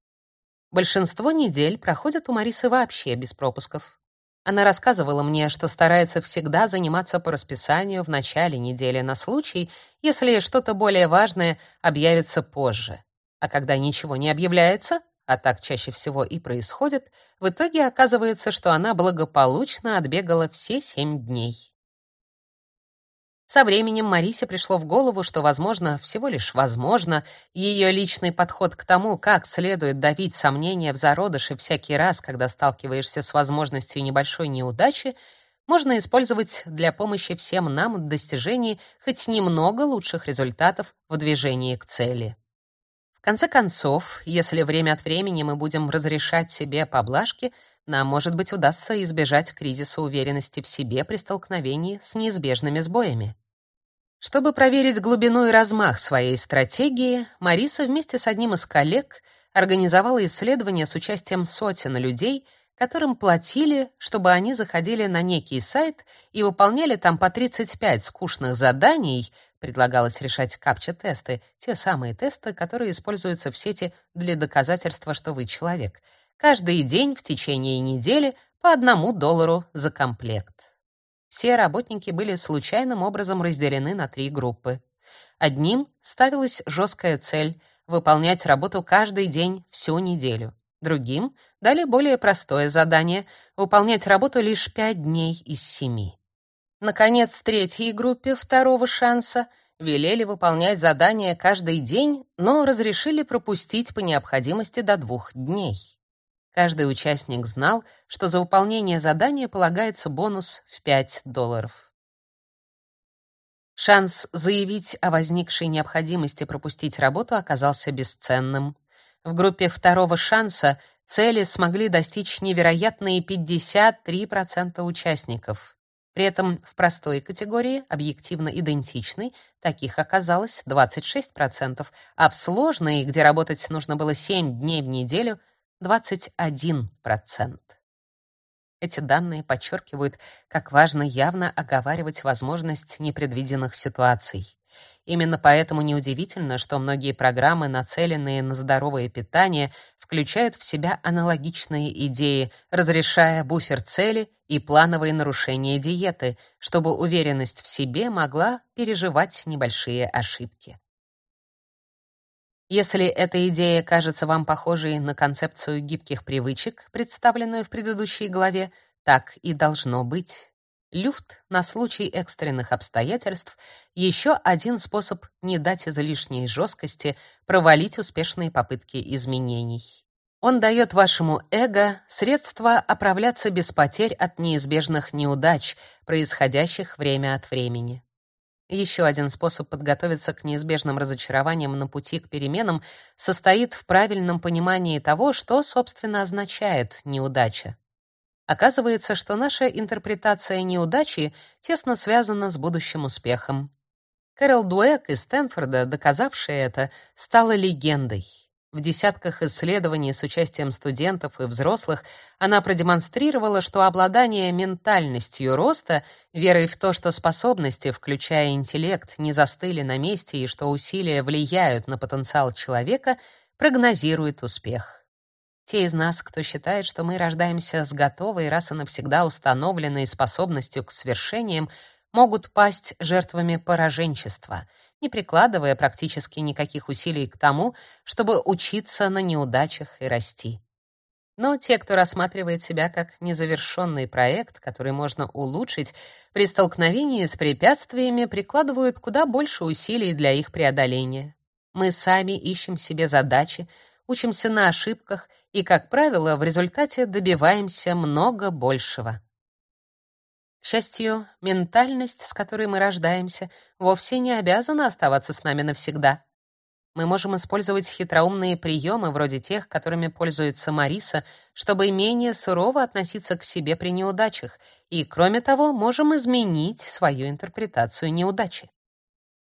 Большинство недель проходят у Марисы вообще без пропусков. Она рассказывала мне, что старается всегда заниматься по расписанию в начале недели на случай, если что-то более важное объявится позже. А когда ничего не объявляется, а так чаще всего и происходит, в итоге оказывается, что она благополучно отбегала все семь дней. Со временем Марисе пришло в голову, что, возможно, всего лишь возможно, ее личный подход к тому, как следует давить сомнения в зародыше всякий раз, когда сталкиваешься с возможностью небольшой неудачи, можно использовать для помощи всем нам в достижении хоть немного лучших результатов в движении к цели. В конце концов, если время от времени мы будем разрешать себе поблажки, нам, может быть, удастся избежать кризиса уверенности в себе при столкновении с неизбежными сбоями. Чтобы проверить глубину и размах своей стратегии, Мариса вместе с одним из коллег организовала исследование с участием сотен людей — которым платили, чтобы они заходили на некий сайт и выполняли там по 35 скучных заданий, предлагалось решать капча-тесты, те самые тесты, которые используются в сети для доказательства, что вы человек. Каждый день в течение недели по одному доллару за комплект. Все работники были случайным образом разделены на три группы. Одним ставилась жесткая цель выполнять работу каждый день всю неделю. Другим дали более простое задание — выполнять работу лишь пять дней из семи. Наконец, третьей группе второго шанса велели выполнять задания каждый день, но разрешили пропустить по необходимости до двух дней. Каждый участник знал, что за выполнение задания полагается бонус в 5 долларов. Шанс заявить о возникшей необходимости пропустить работу оказался бесценным. В группе второго шанса цели смогли достичь невероятные 53% участников. При этом в простой категории, объективно идентичной, таких оказалось 26%, а в сложной, где работать нужно было 7 дней в неделю, 21%. Эти данные подчеркивают, как важно явно оговаривать возможность непредвиденных ситуаций. Именно поэтому неудивительно, что многие программы, нацеленные на здоровое питание, включают в себя аналогичные идеи, разрешая буфер цели и плановые нарушения диеты, чтобы уверенность в себе могла переживать небольшие ошибки. Если эта идея кажется вам похожей на концепцию гибких привычек, представленную в предыдущей главе, так и должно быть. Люфт на случай экстренных обстоятельств — еще один способ не дать излишней жесткости провалить успешные попытки изменений. Он дает вашему эго средства оправляться без потерь от неизбежных неудач, происходящих время от времени. Еще один способ подготовиться к неизбежным разочарованиям на пути к переменам состоит в правильном понимании того, что, собственно, означает неудача. Оказывается, что наша интерпретация неудачи тесно связана с будущим успехом. Кэрол Дуэк из Стэнфорда, доказавшая это, стала легендой. В десятках исследований с участием студентов и взрослых она продемонстрировала, что обладание ментальностью роста, верой в то, что способности, включая интеллект, не застыли на месте и что усилия влияют на потенциал человека, прогнозирует успех. Те из нас, кто считает, что мы рождаемся с готовой, раз и навсегда установленной способностью к свершениям, могут пасть жертвами пораженчества, не прикладывая практически никаких усилий к тому, чтобы учиться на неудачах и расти. Но те, кто рассматривает себя как незавершенный проект, который можно улучшить, при столкновении с препятствиями прикладывают куда больше усилий для их преодоления. Мы сами ищем себе задачи, учимся на ошибках и, как правило, в результате добиваемся много большего. К счастью, ментальность, с которой мы рождаемся, вовсе не обязана оставаться с нами навсегда. Мы можем использовать хитроумные приемы вроде тех, которыми пользуется Мариса, чтобы менее сурово относиться к себе при неудачах, и, кроме того, можем изменить свою интерпретацию неудачи.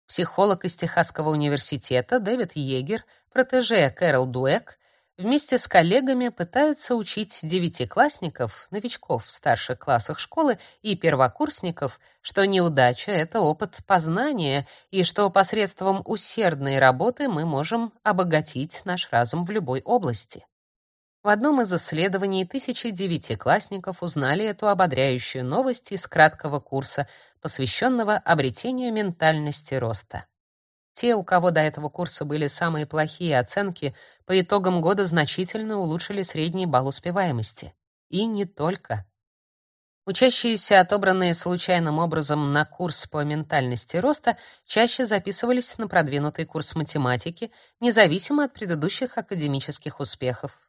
Психолог из Техасского университета Дэвид Йегер, протеже Кэрол Дуэк, вместе с коллегами пытается учить девятиклассников, новичков в старших классах школы и первокурсников, что неудача — это опыт познания, и что посредством усердной работы мы можем обогатить наш разум в любой области. В одном из исследований тысячи девятиклассников узнали эту ободряющую новость из краткого курса, посвященного обретению ментальности роста. Те, у кого до этого курса были самые плохие оценки, по итогам года значительно улучшили средний балл успеваемости. И не только. Учащиеся, отобранные случайным образом на курс по ментальности роста, чаще записывались на продвинутый курс математики, независимо от предыдущих академических успехов.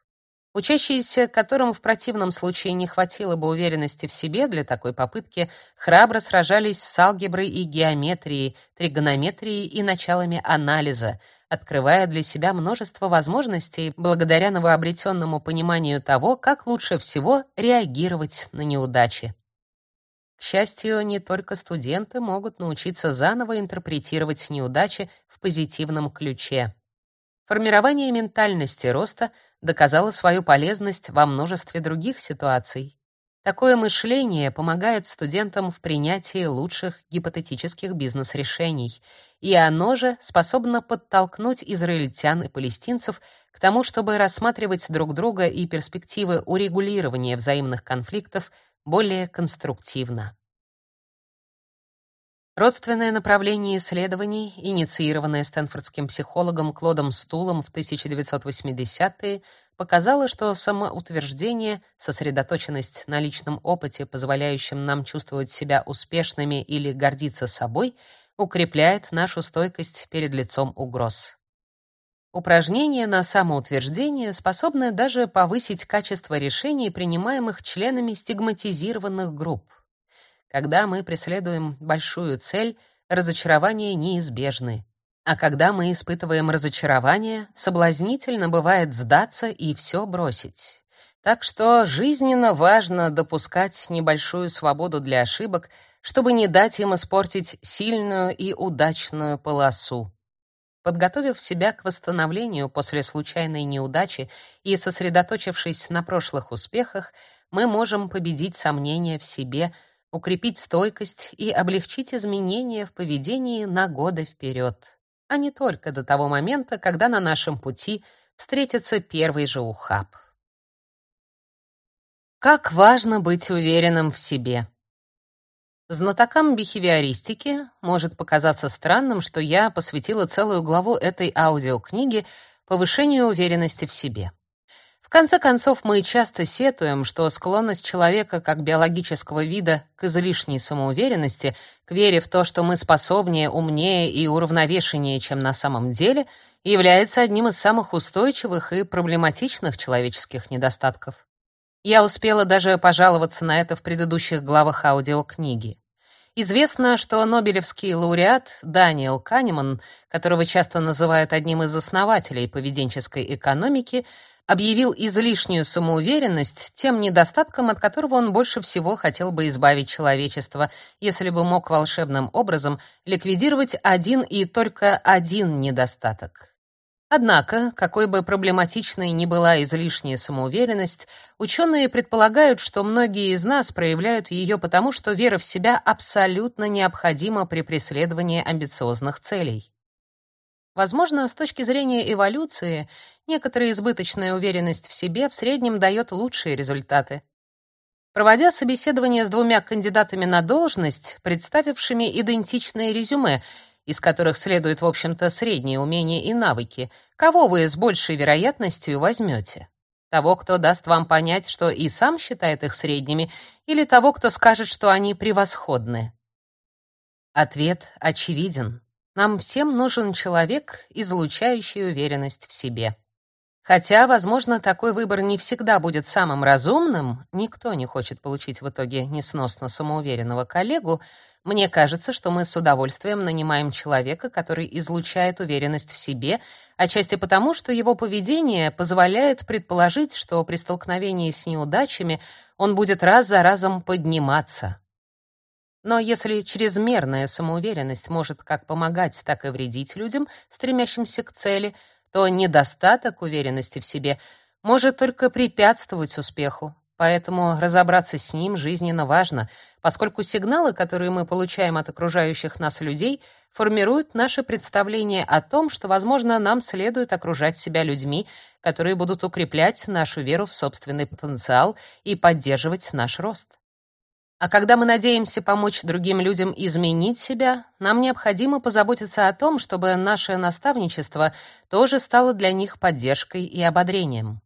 Учащиеся, которым в противном случае не хватило бы уверенности в себе для такой попытки, храбро сражались с алгеброй и геометрией, тригонометрией и началами анализа, открывая для себя множество возможностей благодаря новообретенному пониманию того, как лучше всего реагировать на неудачи. К счастью, не только студенты могут научиться заново интерпретировать неудачи в позитивном ключе. Формирование ментальности роста доказало свою полезность во множестве других ситуаций. Такое мышление помогает студентам в принятии лучших гипотетических бизнес-решений, и оно же способно подтолкнуть израильтян и палестинцев к тому, чтобы рассматривать друг друга и перспективы урегулирования взаимных конфликтов более конструктивно. Родственное направление исследований, инициированное стэнфордским психологом Клодом Стулом в 1980-е, показало, что самоутверждение, сосредоточенность на личном опыте, позволяющем нам чувствовать себя успешными или гордиться собой, укрепляет нашу стойкость перед лицом угроз. Упражнения на самоутверждение способны даже повысить качество решений, принимаемых членами стигматизированных групп. Когда мы преследуем большую цель, разочарования неизбежны. А когда мы испытываем разочарование, соблазнительно бывает сдаться и все бросить. Так что жизненно важно допускать небольшую свободу для ошибок, чтобы не дать им испортить сильную и удачную полосу. Подготовив себя к восстановлению после случайной неудачи и сосредоточившись на прошлых успехах, мы можем победить сомнения в себе – укрепить стойкость и облегчить изменения в поведении на годы вперед, а не только до того момента, когда на нашем пути встретится первый же ухаб. Как важно быть уверенным в себе. Знатокам бихевиористики может показаться странным, что я посвятила целую главу этой аудиокниги повышению уверенности в себе конце концов, мы часто сетуем, что склонность человека как биологического вида к излишней самоуверенности, к вере в то, что мы способнее, умнее и уравновешеннее, чем на самом деле, является одним из самых устойчивых и проблематичных человеческих недостатков. Я успела даже пожаловаться на это в предыдущих главах аудиокниги. Известно, что Нобелевский лауреат Даниэл Канеман, которого часто называют одним из основателей поведенческой экономики, объявил излишнюю самоуверенность тем недостатком, от которого он больше всего хотел бы избавить человечество, если бы мог волшебным образом ликвидировать один и только один недостаток. Однако, какой бы проблематичной ни была излишняя самоуверенность, ученые предполагают, что многие из нас проявляют ее потому, что вера в себя абсолютно необходима при преследовании амбициозных целей. Возможно, с точки зрения эволюции, некоторая избыточная уверенность в себе в среднем дает лучшие результаты. Проводя собеседование с двумя кандидатами на должность, представившими идентичные резюме, из которых следует, в общем-то, средние умения и навыки, кого вы с большей вероятностью возьмете? Того, кто даст вам понять, что и сам считает их средними, или того, кто скажет, что они превосходны? Ответ очевиден. Нам всем нужен человек, излучающий уверенность в себе. Хотя, возможно, такой выбор не всегда будет самым разумным, никто не хочет получить в итоге несносно самоуверенного коллегу, мне кажется, что мы с удовольствием нанимаем человека, который излучает уверенность в себе, отчасти потому, что его поведение позволяет предположить, что при столкновении с неудачами он будет раз за разом подниматься. Но если чрезмерная самоуверенность может как помогать, так и вредить людям, стремящимся к цели, то недостаток уверенности в себе может только препятствовать успеху. Поэтому разобраться с ним жизненно важно, поскольку сигналы, которые мы получаем от окружающих нас людей, формируют наше представление о том, что, возможно, нам следует окружать себя людьми, которые будут укреплять нашу веру в собственный потенциал и поддерживать наш рост. А когда мы надеемся помочь другим людям изменить себя, нам необходимо позаботиться о том, чтобы наше наставничество тоже стало для них поддержкой и ободрением.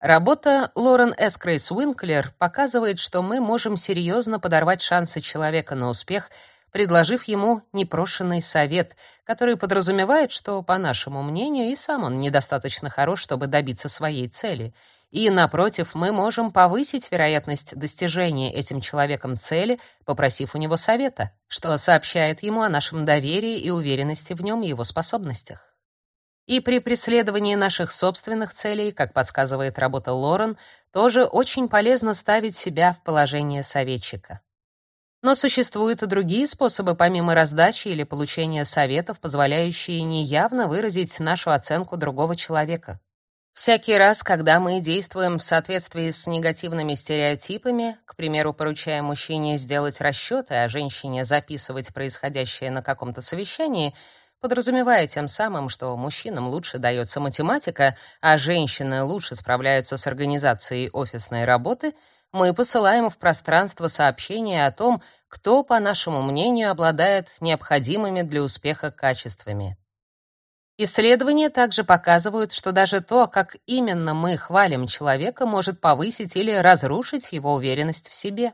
Работа Лорен Эскрейс Уинклер показывает, что мы можем серьезно подорвать шансы человека на успех, предложив ему непрошенный совет, который подразумевает, что, по нашему мнению, и сам он недостаточно хорош, чтобы добиться своей цели. И, напротив, мы можем повысить вероятность достижения этим человеком цели, попросив у него совета, что сообщает ему о нашем доверии и уверенности в нем и его способностях. И при преследовании наших собственных целей, как подсказывает работа Лорен, тоже очень полезно ставить себя в положение советчика. Но существуют и другие способы помимо раздачи или получения советов, позволяющие неявно выразить нашу оценку другого человека. Всякий раз, когда мы действуем в соответствии с негативными стереотипами, к примеру, поручая мужчине сделать расчеты, а женщине записывать происходящее на каком-то совещании — подразумевая тем самым, что мужчинам лучше дается математика, а женщины лучше справляются с организацией офисной работы, мы посылаем в пространство сообщение о том, кто, по нашему мнению, обладает необходимыми для успеха качествами. Исследования также показывают, что даже то, как именно мы хвалим человека, может повысить или разрушить его уверенность в себе.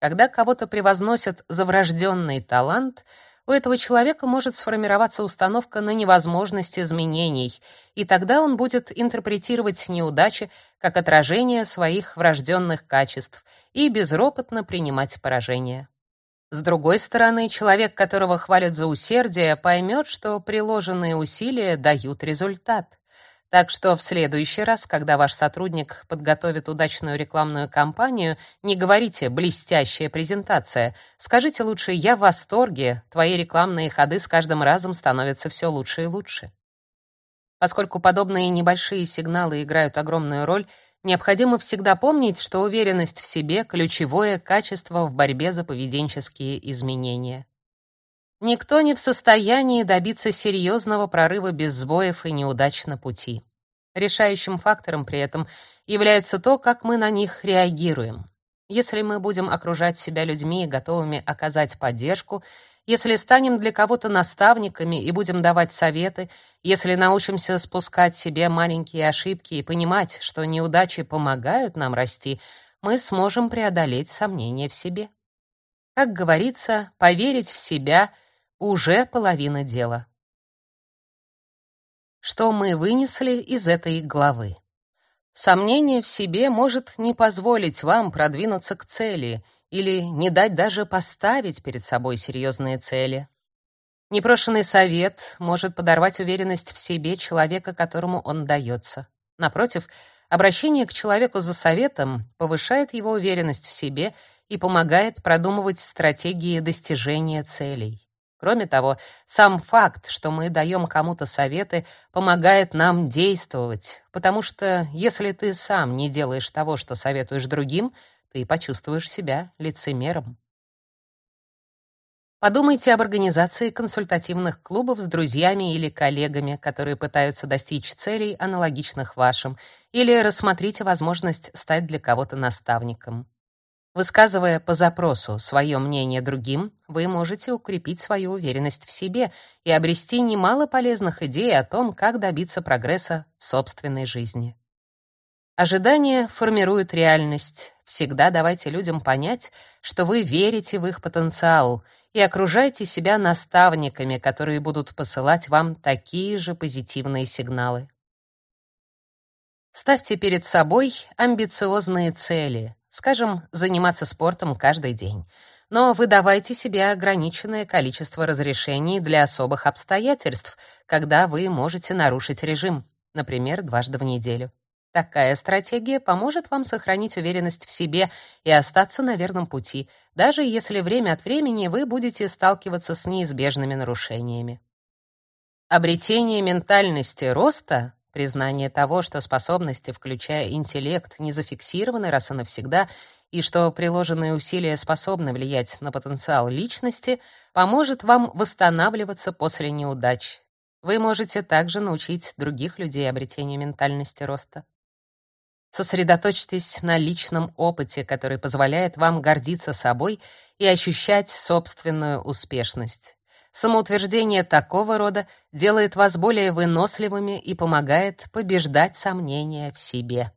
Когда кого-то превозносят за врожденный талант — у этого человека может сформироваться установка на невозможность изменений, и тогда он будет интерпретировать неудачи как отражение своих врожденных качеств и безропотно принимать поражение. С другой стороны, человек, которого хвалят за усердие, поймет, что приложенные усилия дают результат. Так что в следующий раз, когда ваш сотрудник подготовит удачную рекламную кампанию, не говорите «блестящая презентация». Скажите лучше «я в восторге, твои рекламные ходы с каждым разом становятся все лучше и лучше». Поскольку подобные небольшие сигналы играют огромную роль, необходимо всегда помнить, что уверенность в себе — ключевое качество в борьбе за поведенческие изменения. Никто не в состоянии добиться серьезного прорыва без сбоев и неудач на пути. Решающим фактором при этом является то, как мы на них реагируем. Если мы будем окружать себя людьми, готовыми оказать поддержку, если станем для кого-то наставниками и будем давать советы, если научимся спускать себе маленькие ошибки и понимать, что неудачи помогают нам расти, мы сможем преодолеть сомнения в себе. Как говорится, поверить в себя — уже половина дела. Что мы вынесли из этой главы? Сомнение в себе может не позволить вам продвинуться к цели или не дать даже поставить перед собой серьезные цели. Непрошенный совет может подорвать уверенность в себе человека, которому он дается. Напротив, обращение к человеку за советом повышает его уверенность в себе и помогает продумывать стратегии достижения целей. Кроме того, сам факт, что мы даем кому-то советы, помогает нам действовать, потому что если ты сам не делаешь того, что советуешь другим, ты почувствуешь себя лицемером. Подумайте об организации консультативных клубов с друзьями или коллегами, которые пытаются достичь целей, аналогичных вашим, или рассмотрите возможность стать для кого-то наставником. Высказывая по запросу свое мнение другим, вы можете укрепить свою уверенность в себе и обрести немало полезных идей о том, как добиться прогресса в собственной жизни. Ожидания формируют реальность. Всегда давайте людям понять, что вы верите в их потенциал, и окружайте себя наставниками, которые будут посылать вам такие же позитивные сигналы. Ставьте перед собой амбициозные цели — Скажем, заниматься спортом каждый день. Но вы давайте себе ограниченное количество разрешений для особых обстоятельств, когда вы можете нарушить режим, например, дважды в неделю. Такая стратегия поможет вам сохранить уверенность в себе и остаться на верном пути, даже если время от времени вы будете сталкиваться с неизбежными нарушениями. Обретение ментальности роста Признание того, что способности, включая интеллект, не зафиксированы раз и навсегда, и что приложенные усилия способны влиять на потенциал личности, поможет вам восстанавливаться после неудач. Вы можете также научить других людей обретению ментальности роста. Сосредоточьтесь на личном опыте, который позволяет вам гордиться собой и ощущать собственную успешность. Самоутверждение такого рода делает вас более выносливыми и помогает побеждать сомнения в себе.